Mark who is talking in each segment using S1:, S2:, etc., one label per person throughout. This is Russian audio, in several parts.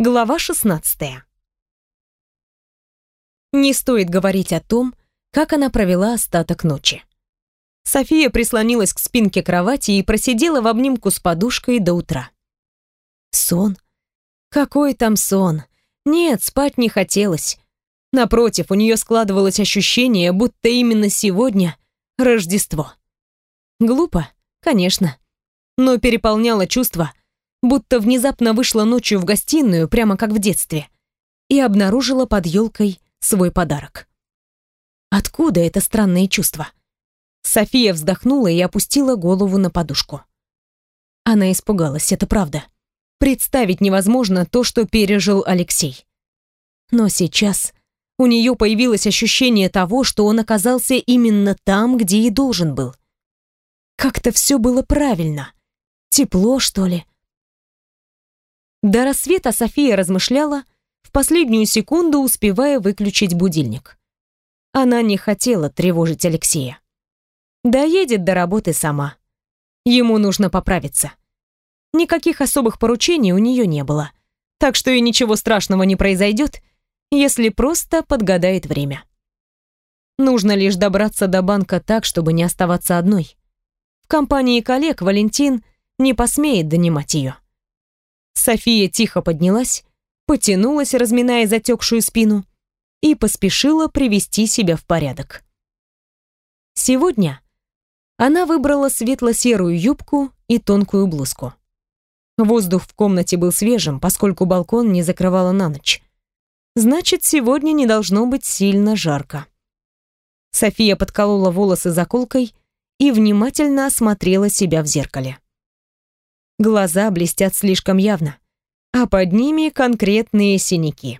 S1: Глава 16. Не стоит говорить о том, как она провела остаток ночи. София прислонилась к спинке кровати и просидела в обнимку с подушкой до утра. Сон? Какой там сон? Нет, спать не хотелось. Напротив, у нее складывалось ощущение, будто именно сегодня Рождество. Глупо, конечно, но переполняло чувство – будто внезапно вышла ночью в гостиную, прямо как в детстве, и обнаружила под елкой свой подарок. Откуда это странное чувство? София вздохнула и опустила голову на подушку. Она испугалась, это правда. Представить невозможно то, что пережил Алексей. Но сейчас у нее появилось ощущение того, что он оказался именно там, где и должен был. Как-то все было правильно. Тепло, что ли? До рассвета София размышляла, в последнюю секунду успевая выключить будильник. Она не хотела тревожить Алексея. Доедет до работы сама. Ему нужно поправиться. Никаких особых поручений у нее не было, так что и ничего страшного не произойдет, если просто подгадает время. Нужно лишь добраться до банка так, чтобы не оставаться одной. В компании коллег Валентин не посмеет донимать ее. София тихо поднялась, потянулась, разминая затекшую спину, и поспешила привести себя в порядок. Сегодня она выбрала светло-серую юбку и тонкую блузку. Воздух в комнате был свежим, поскольку балкон не закрывала на ночь. Значит, сегодня не должно быть сильно жарко. София подколола волосы заколкой и внимательно осмотрела себя в зеркале. Глаза блестят слишком явно, а под ними конкретные синяки.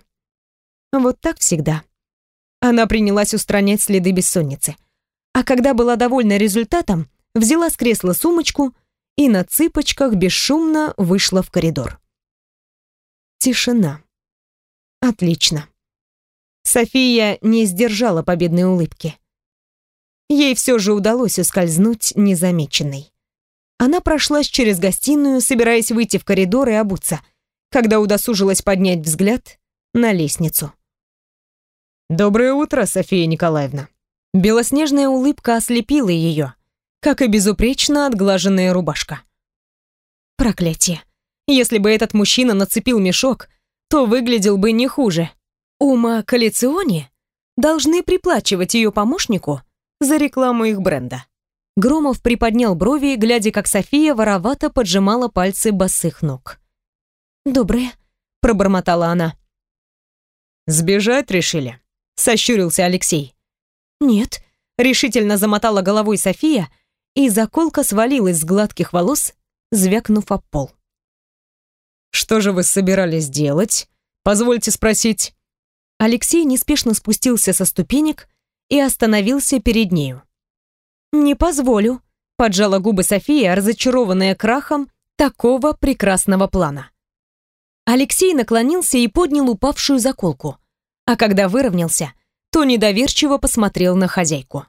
S1: Вот так всегда. Она принялась устранять следы бессонницы. А когда была довольна результатом, взяла с кресла сумочку и на цыпочках бесшумно вышла в коридор. Тишина. Отлично. София не сдержала победной улыбки. Ей все же удалось ускользнуть незамеченной. Она прошлась через гостиную, собираясь выйти в коридор и обуться, когда удосужилась поднять взгляд на лестницу. «Доброе утро, София Николаевна». Белоснежная улыбка ослепила ее, как и безупречно отглаженная рубашка. Проклятие. Если бы этот мужчина нацепил мешок, то выглядел бы не хуже. Ума Коллекционе должны приплачивать ее помощнику за рекламу их бренда. Громов приподнял брови, глядя, как София воровато поджимала пальцы босых ног. «Доброе», — пробормотала она. «Сбежать решили?» — сощурился Алексей. «Нет», — решительно замотала головой София, и заколка свалилась с гладких волос, звякнув об пол. «Что же вы собирались делать? Позвольте спросить». Алексей неспешно спустился со ступенек и остановился перед нею. «Не позволю», — поджала губы София, разочарованная крахом такого прекрасного плана. Алексей наклонился и поднял упавшую заколку, а когда выровнялся, то недоверчиво посмотрел на хозяйку.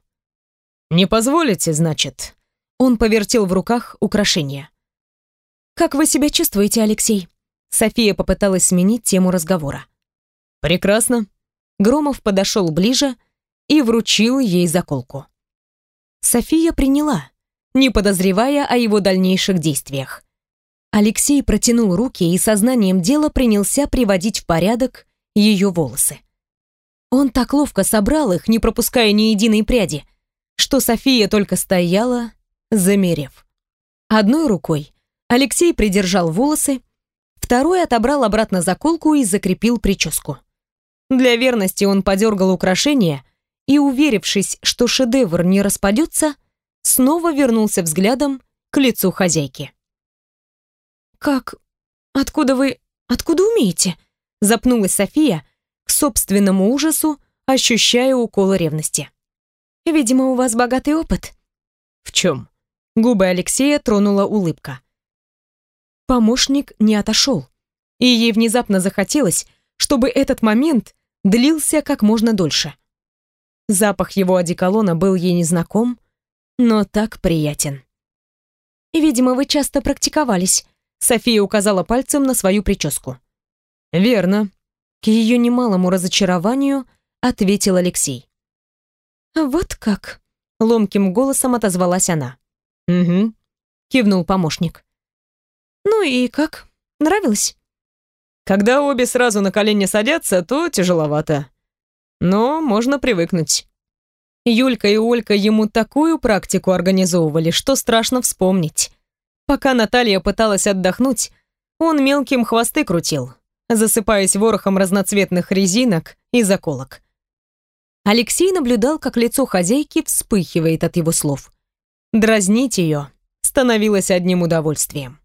S1: «Не позволите, значит?» Он повертел в руках украшение. «Как вы себя чувствуете, Алексей?» София попыталась сменить тему разговора. «Прекрасно». Громов подошел ближе и вручил ей заколку. София приняла, не подозревая о его дальнейших действиях. Алексей протянул руки и сознанием дела принялся приводить в порядок ее волосы. Он так ловко собрал их, не пропуская ни единой пряди, что София только стояла, замерев. Одной рукой Алексей придержал волосы, второй отобрал обратно заколку и закрепил прическу. Для верности он подергал украшение и, уверившись, что шедевр не распадется, снова вернулся взглядом к лицу хозяйки. «Как? Откуда вы... Откуда умеете?» запнулась София, к собственному ужасу, ощущая укол ревности. «Видимо, у вас богатый опыт». «В чем?» Губы Алексея тронула улыбка. Помощник не отошел, и ей внезапно захотелось, чтобы этот момент длился как можно дольше. Запах его одеколона был ей незнаком, но так приятен. «Видимо, вы часто практиковались», — София указала пальцем на свою прическу. Верно. К ее немалому разочарованию ответил Алексей. Вот как? Ломким голосом отозвалась она. Угу. Кивнул помощник. Ну и как? Нравилось? Когда обе сразу на колени садятся, то тяжеловато. Но можно привыкнуть. Юлька и Олька ему такую практику организовывали, что страшно вспомнить. Пока Наталья пыталась отдохнуть, он мелким хвосты крутил, засыпаясь ворохом разноцветных резинок и заколок. Алексей наблюдал, как лицо хозяйки вспыхивает от его слов. Дразнить ее становилось одним удовольствием.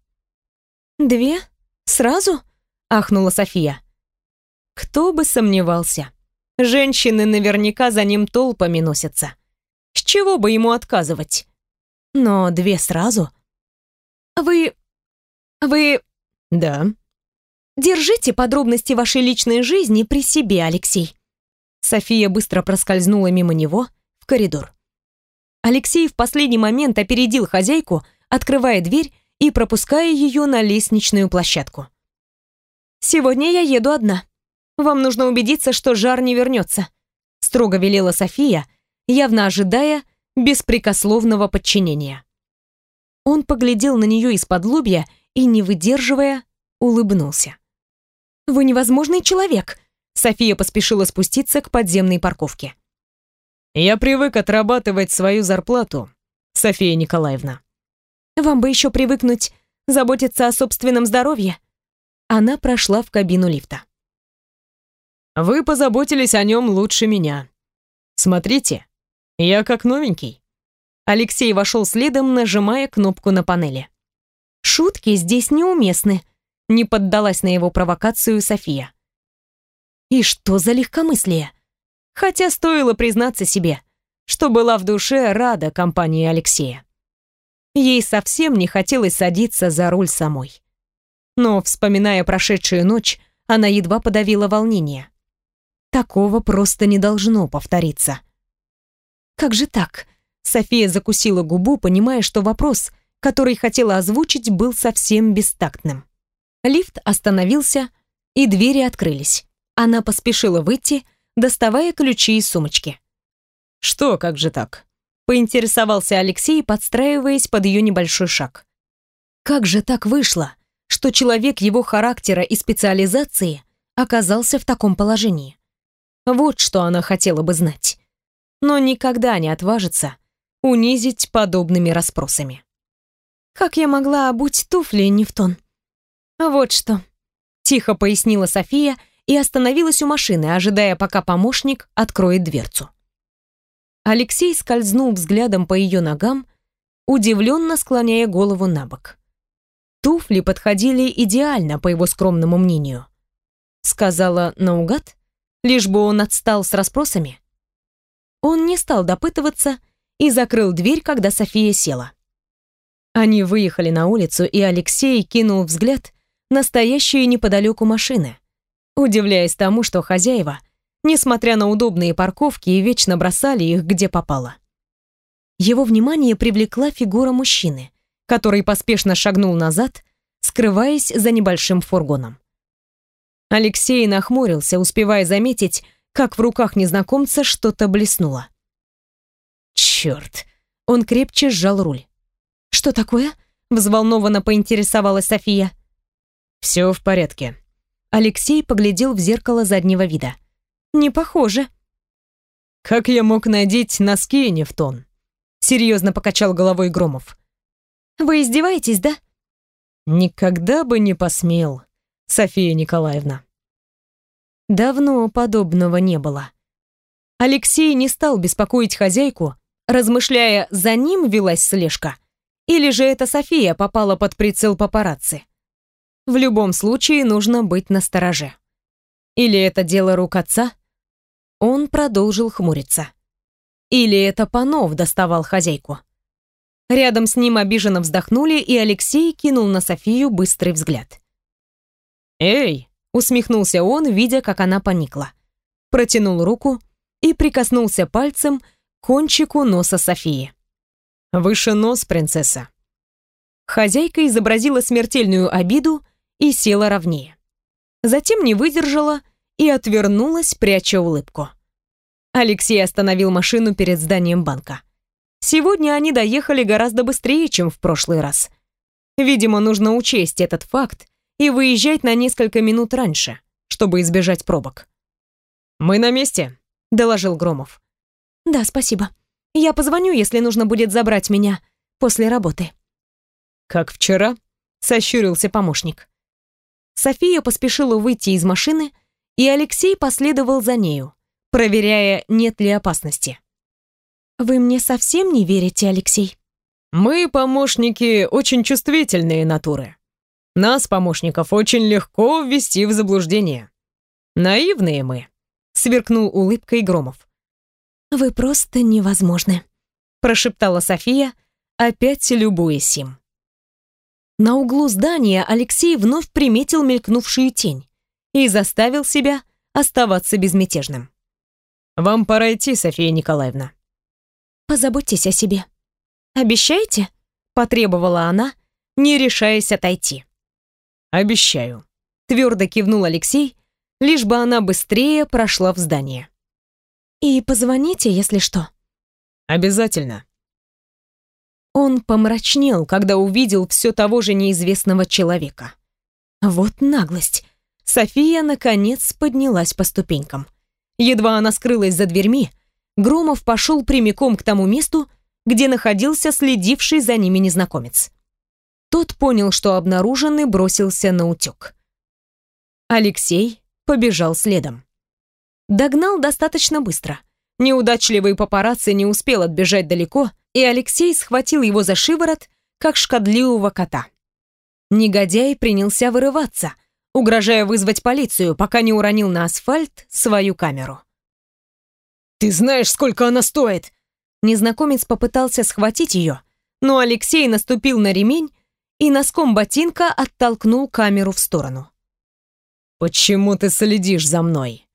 S1: «Две? Сразу?» — ахнула София. Кто бы сомневался. Женщины наверняка за ним толпами носятся. С чего бы ему отказывать? Но две сразу? Вы... вы... Да. Держите подробности вашей личной жизни при себе, Алексей. София быстро проскользнула мимо него в коридор. Алексей в последний момент опередил хозяйку, открывая дверь и пропуская ее на лестничную площадку. «Сегодня я еду одна. Вам нужно убедиться, что жар не вернется», строго велела София, явно ожидая беспрекословного подчинения. Он поглядел на нее из-под лобья и, не выдерживая, улыбнулся. «Вы невозможный человек», София поспешила спуститься к подземной парковке. «Я привык отрабатывать свою зарплату, София Николаевна». «Вам бы еще привыкнуть заботиться о собственном здоровье». Она прошла в кабину лифта. «Вы позаботились о нем лучше меня. Смотрите, я как новенький». Алексей вошел следом, нажимая кнопку на панели. «Шутки здесь неуместны», — не поддалась на его провокацию София. И что за легкомыслие? Хотя стоило признаться себе, что была в душе рада компании Алексея. Ей совсем не хотелось садиться за руль самой. Но, вспоминая прошедшую ночь, она едва подавила волнение. Такого просто не должно повториться. Как же так? София закусила губу, понимая, что вопрос, который хотела озвучить, был совсем бестактным. Лифт остановился, и двери открылись. Она поспешила выйти, доставая ключи из сумочки. «Что, как же так?» — поинтересовался Алексей, подстраиваясь под ее небольшой шаг. «Как же так вышло, что человек его характера и специализации оказался в таком положении?» Вот что она хотела бы знать. Но никогда не отважится унизить подобными расспросами. «Как я могла обуть туфли не в тон?» «Вот что», — тихо пояснила София, — и остановилась у машины, ожидая, пока помощник откроет дверцу. Алексей скользнул взглядом по ее ногам, удивленно склоняя голову на бок. Туфли подходили идеально, по его скромному мнению. Сказала наугад, лишь бы он отстал с расспросами. Он не стал допытываться и закрыл дверь, когда София села. Они выехали на улицу, и Алексей кинул взгляд на стоящие неподалеку машины, удивляясь тому, что хозяева, несмотря на удобные парковки, вечно бросали их где попало. Его внимание привлекла фигура мужчины, который поспешно шагнул назад, скрываясь за небольшим фургоном. Алексей нахмурился, успевая заметить, как в руках незнакомца что-то блеснуло. Черт! Он крепче сжал руль. «Что такое?» — взволнованно поинтересовалась София. «Все в порядке», Алексей поглядел в зеркало заднего вида. «Не похоже». «Как я мог надеть носки не в тон?» Серьезно покачал головой Громов. «Вы издеваетесь, да?» «Никогда бы не посмел, София Николаевна». Давно подобного не было. Алексей не стал беспокоить хозяйку, размышляя, за ним велась слежка, или же эта София попала под прицел папарацци. В любом случае нужно быть настороже. Или это дело рук отца? Он продолжил хмуриться. Или это Панов доставал хозяйку? Рядом с ним обиженно вздохнули, и Алексей кинул на Софию быстрый взгляд. «Эй!» — усмехнулся он, видя, как она поникла. Протянул руку и прикоснулся пальцем к кончику носа Софии. «Выше нос, принцесса!» Хозяйка изобразила смертельную обиду и села ровнее. затем не выдержала и отвернулась, пряча улыбку. Алексей остановил машину перед зданием банка. Сегодня они доехали гораздо быстрее, чем в прошлый раз. Видимо, нужно учесть этот факт и выезжать на несколько минут раньше, чтобы избежать пробок. «Мы на месте», — доложил Громов. «Да, спасибо. Я позвоню, если нужно будет забрать меня после работы».
S2: «Как вчера?» — сощурился помощник.
S1: София поспешила выйти из машины, и Алексей последовал за нею, проверяя, нет ли опасности. «Вы мне совсем не верите, Алексей?»
S2: «Мы, помощники, очень чувствительные натуры. Нас, помощников, очень легко ввести в заблуждение. Наивные мы», — сверкнул улыбкой Громов.
S1: «Вы просто невозможны», — прошептала София, опять любуясь им. На углу здания Алексей вновь приметил мелькнувшую тень и заставил себя оставаться безмятежным.
S2: «Вам пора идти, София Николаевна».
S1: «Позаботьтесь о себе. Обещаете?» — потребовала она, не решаясь отойти.
S2: «Обещаю», —
S1: твердо кивнул Алексей, лишь бы она быстрее прошла в здание. «И позвоните, если что».
S2: «Обязательно».
S1: Он помрачнел, когда увидел все того же неизвестного человека. Вот наглость. София, наконец, поднялась по ступенькам. Едва она скрылась за дверьми, Громов пошел прямиком к тому месту, где находился следивший за ними незнакомец. Тот понял, что обнаружен и бросился на утек. Алексей побежал следом. Догнал достаточно быстро. Неудачливый папарацци не успел отбежать далеко, и Алексей схватил его за шиворот, как шкодливого кота. Негодяй принялся вырываться, угрожая вызвать полицию, пока не уронил на асфальт свою камеру.
S2: «Ты знаешь, сколько она стоит?»
S1: Незнакомец попытался схватить ее, но Алексей наступил на ремень и носком ботинка оттолкнул камеру в сторону.
S2: «Почему ты следишь за мной?»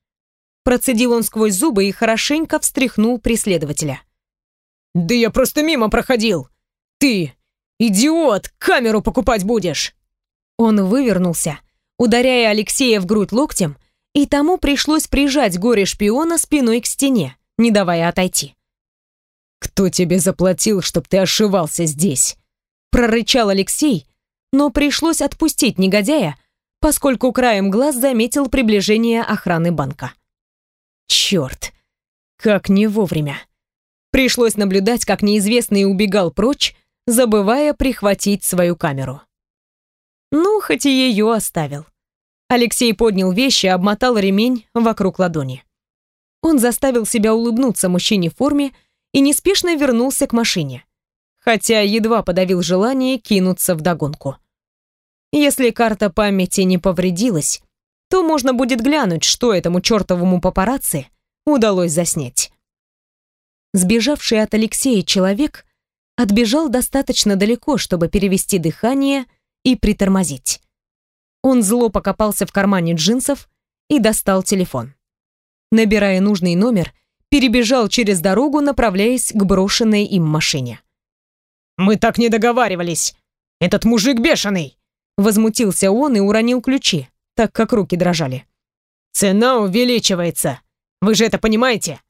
S1: Процедил он сквозь зубы и хорошенько встряхнул преследователя.
S2: «Да я просто мимо проходил! Ты, идиот, камеру покупать будешь!»
S1: Он вывернулся, ударяя Алексея в грудь локтем, и тому пришлось прижать горе-шпиона спиной к стене, не давая отойти.
S2: «Кто тебе заплатил, чтоб ты ошивался здесь?»
S1: Прорычал Алексей, но пришлось отпустить негодяя, поскольку краем глаз заметил приближение охраны банка. Черт, как не вовремя. Пришлось наблюдать, как неизвестный убегал прочь, забывая прихватить свою камеру. Ну, хоть и ее оставил. Алексей поднял вещи обмотал ремень вокруг ладони. Он заставил себя улыбнуться мужчине в форме и неспешно вернулся к машине, хотя едва подавил желание кинуться в догонку. Если карта памяти не повредилась, то можно будет глянуть, что этому чертовому папарацци удалось заснять. Сбежавший от Алексея человек отбежал достаточно далеко, чтобы перевести дыхание и притормозить. Он зло покопался в кармане джинсов и достал телефон. Набирая нужный номер, перебежал через дорогу, направляясь к брошенной им машине.
S2: «Мы так не договаривались! Этот мужик бешеный!»
S1: Возмутился он и уронил ключи, так как руки дрожали.
S2: «Цена увеличивается! Вы же это понимаете?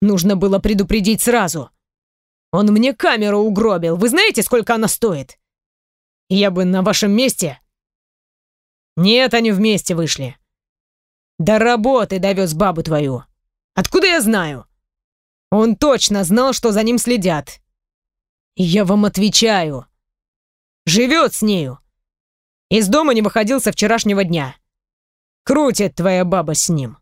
S2: Нужно было предупредить сразу. Он мне камеру угробил. Вы знаете, сколько она стоит? Я бы на вашем месте нет, они вместе вышли. До работы довез бабу твою. Откуда я знаю? Он точно знал, что за ним следят. Я вам отвечаю. Живет с нею. Из дома не выходил со вчерашнего дня. Крутит твоя баба с ним.